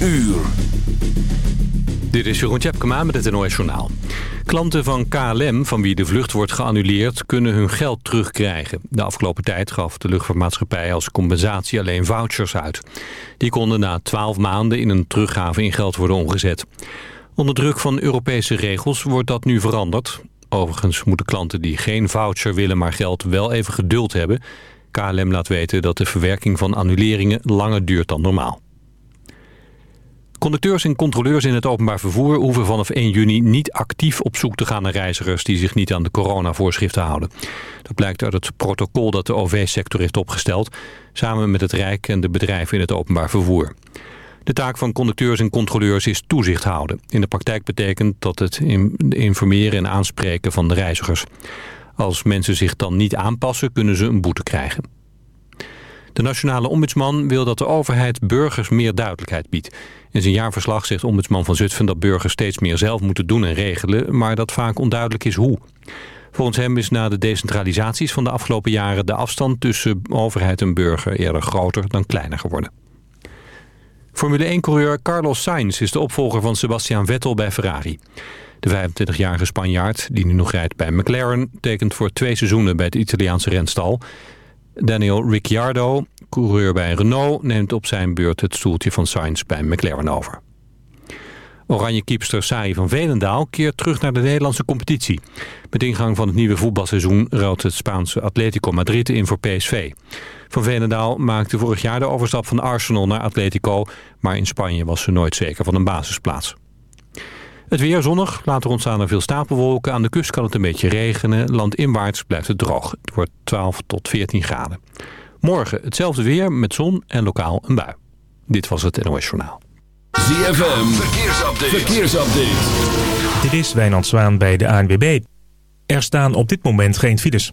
uur. Dit is Jeroen Tjepkema met het NOS Journaal. Klanten van KLM, van wie de vlucht wordt geannuleerd... kunnen hun geld terugkrijgen. De afgelopen tijd gaf de luchtvaartmaatschappij als compensatie alleen vouchers uit. Die konden na 12 maanden in een teruggave in geld worden omgezet. Onder druk van Europese regels wordt dat nu veranderd. Overigens moeten klanten die geen voucher willen maar geld wel even geduld hebben. KLM laat weten dat de verwerking van annuleringen langer duurt dan normaal. Conducteurs en controleurs in het openbaar vervoer hoeven vanaf 1 juni niet actief op zoek te gaan naar reizigers die zich niet aan de coronavoorschriften houden. Dat blijkt uit het protocol dat de OV-sector heeft opgesteld, samen met het Rijk en de bedrijven in het openbaar vervoer. De taak van conducteurs en controleurs is toezicht houden. In de praktijk betekent dat het informeren en aanspreken van de reizigers. Als mensen zich dan niet aanpassen, kunnen ze een boete krijgen. De nationale ombudsman wil dat de overheid burgers meer duidelijkheid biedt. In zijn jaarverslag zegt ombudsman van Zutphen dat burgers steeds meer zelf moeten doen en regelen, maar dat vaak onduidelijk is hoe. Volgens hem is na de decentralisaties van de afgelopen jaren de afstand tussen overheid en burger eerder groter dan kleiner geworden. Formule 1-coureur Carlos Sainz is de opvolger van Sebastian Vettel bij Ferrari. De 25-jarige Spanjaard, die nu nog rijdt bij McLaren... tekent voor twee seizoenen bij het Italiaanse renstal. Daniel Ricciardo, coureur bij Renault... neemt op zijn beurt het stoeltje van Sainz bij McLaren over. Oranje kiepster Sari van Velendaal keert terug naar de Nederlandse competitie. Met ingang van het nieuwe voetbalseizoen ruilt het Spaanse Atletico Madrid in voor PSV. Van Velendaal maakte vorig jaar de overstap van Arsenal naar Atletico... maar in Spanje was ze nooit zeker van een basisplaats. Het weer zonnig, later ontstaan er veel stapelwolken. Aan de kust kan het een beetje regenen. Landinwaarts blijft het droog. Het wordt 12 tot 14 graden. Morgen hetzelfde weer met zon en lokaal een bui. Dit was het NOS Journaal. ZFM, verkeersupdate. verkeersupdate. Dit is Wijnand Zwaan bij de ANWB. Er staan op dit moment geen files.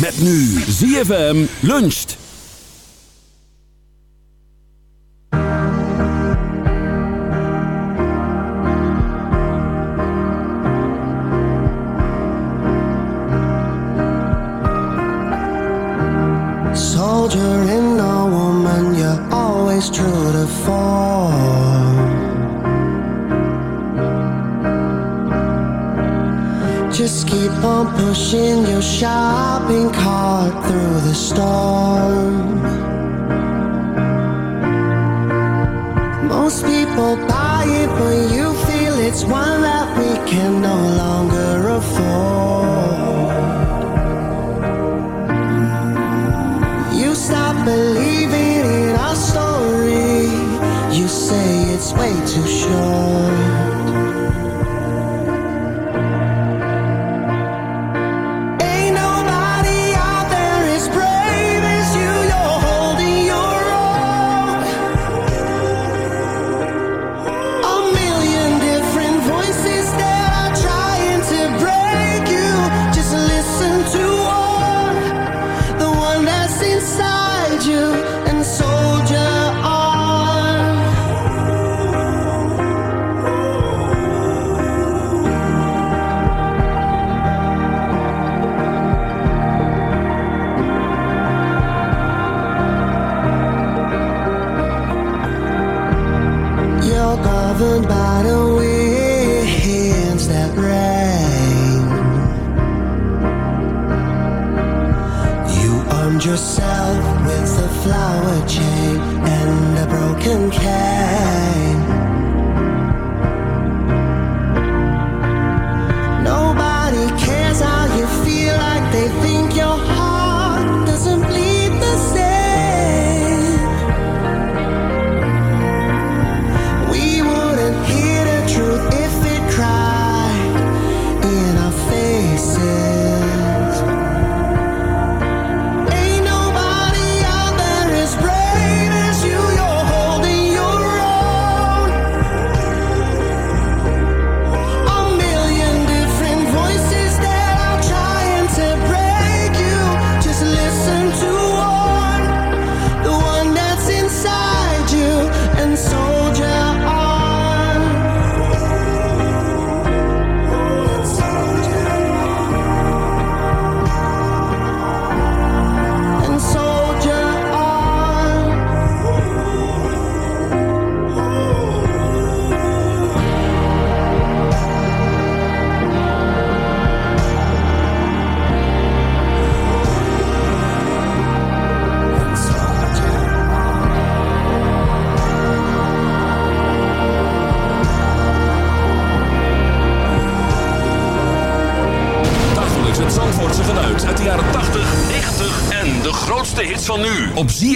Met nu ZFM luncht. One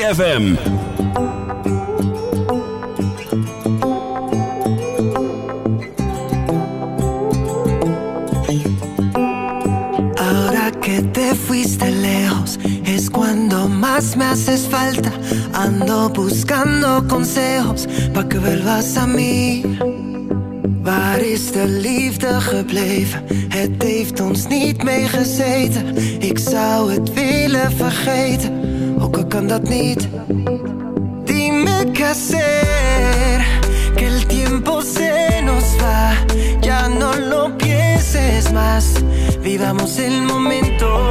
ZFM. Ahora que te fuiste lejos es cuando más me haces falta. Ando buscando consejos para que vuelvas a mí. Waar is de liefde gebleven? Het heeft ons niet meegezeten. Ik zou het willen vergeten ook al kan dat. Dime qué hacer, que el tiempo se nos va, ya no lo pienses más, vivamos el momento.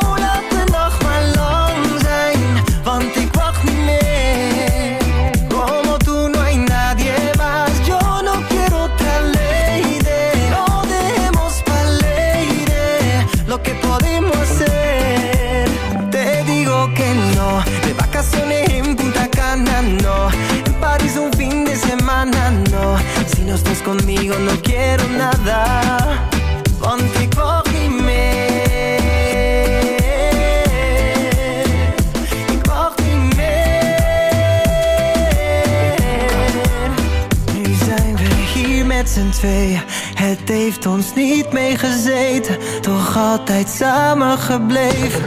no estás conmigo no quiero nada. Ponte hier Met z'n tweeën, het heeft ons niet meegezeten, toch altijd samen gebleven.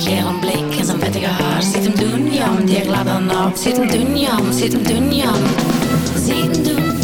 gelen blik en zijn vettige haar. Zit hem doen, jam, die ik laat dan naam. Zit hem doen, jam, zit hem doen, jam. Zit hem doen.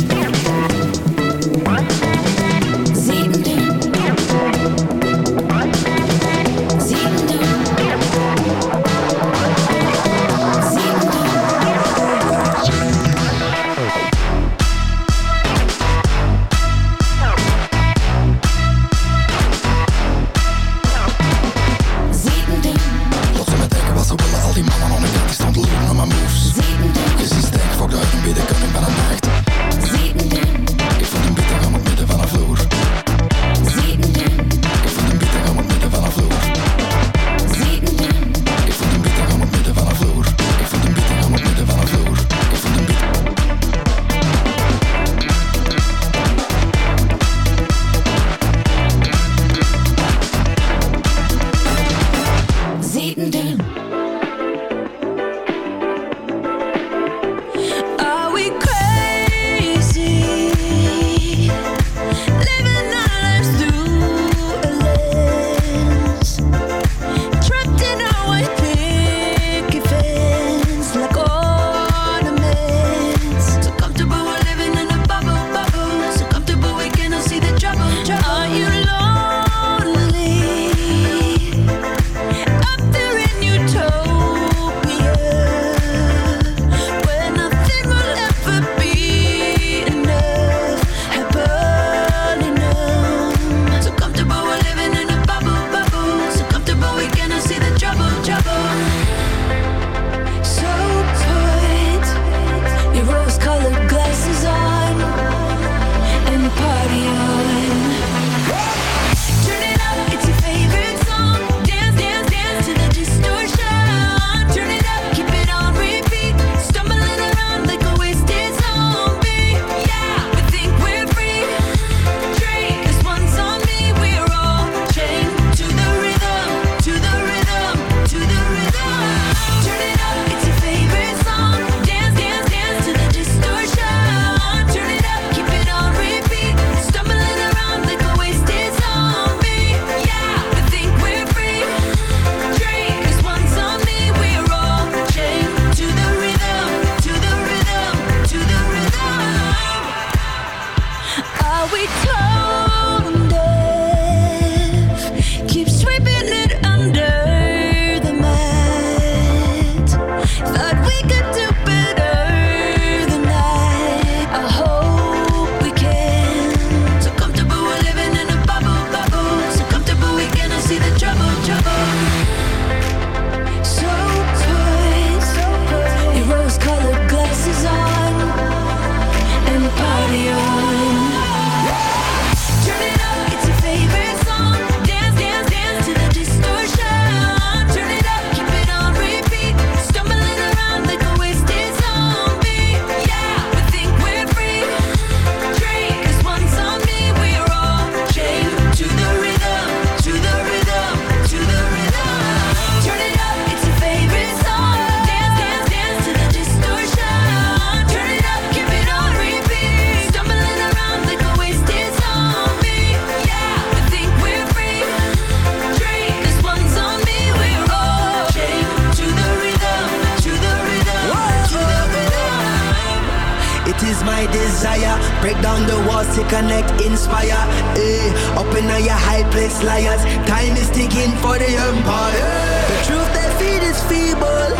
desire. Break down the walls to connect, inspire. Eh, up in your high place, liars. Time is ticking for the empire. The truth they feed is feeble,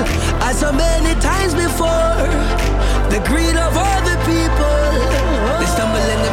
as so many times before. The greed of all the people, they stumble in the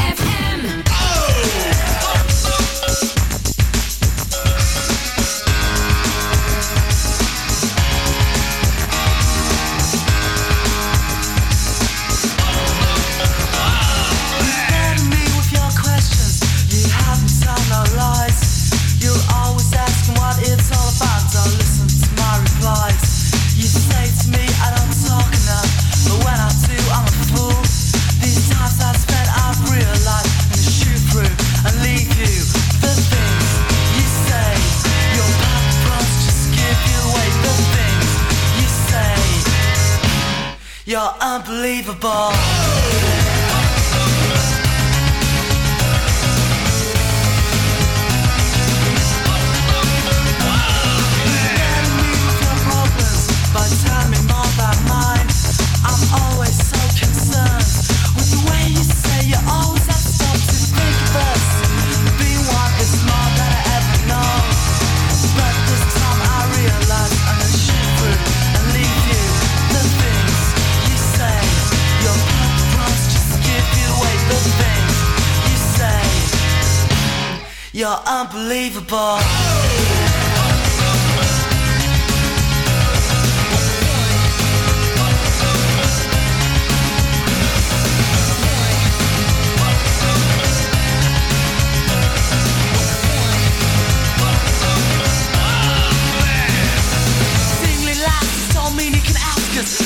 You're unbelievable.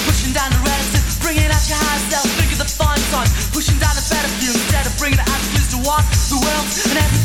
Pushing down the bringing out your self, the fun. Pushing down the better view instead of bringing the attitudes to walk the world and everything.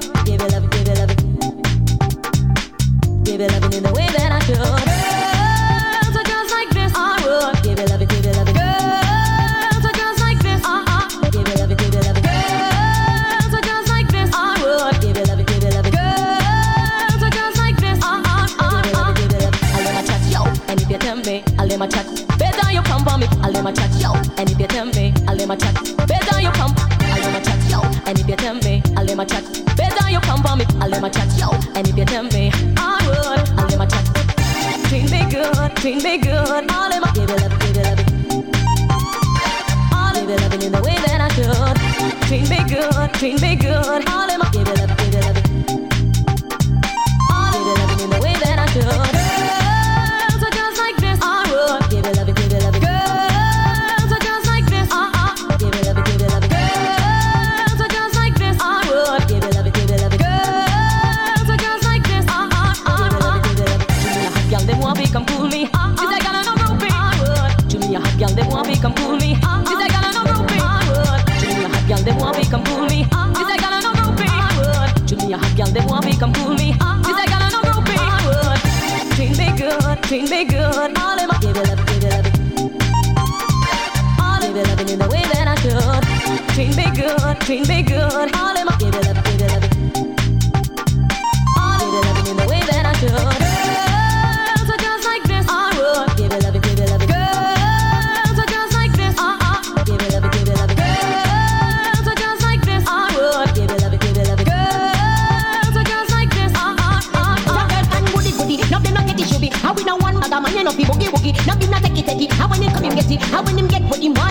baby, loving in the way that I should. She a hot girl, they want to come cool me. Uh-huh. She's say girl and I'm groupie. Uh-huh. She a hot girl, they want to come cool me. Uh-huh. She's say girl and I'm groupie. She a hot girl, they want to come cool me. She's say girl I'm groupie. Treat me good, treat me good. All in my give it up, give it up. All in it up in the way that I could. Treat me good, treat me good. All in my I when him get what he want.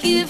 give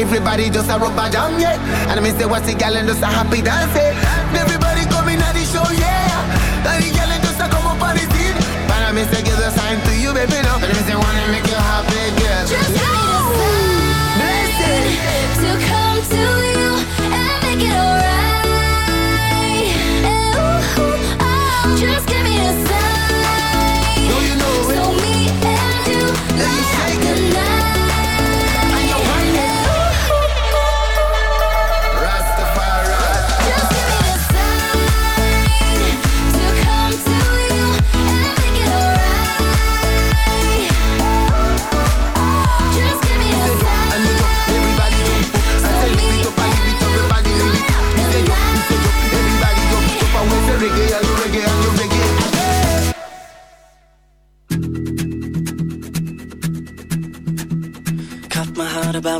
Everybody just a rubber jam, yeah. And I mean say what's the gal and just a happy dance, yeah. Everybody coming at the show, yeah. And the gal and just a come up on the scene. But I mean say give a sign to you, baby, no. And I mean say wanna make you happy, girl. Just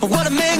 What a man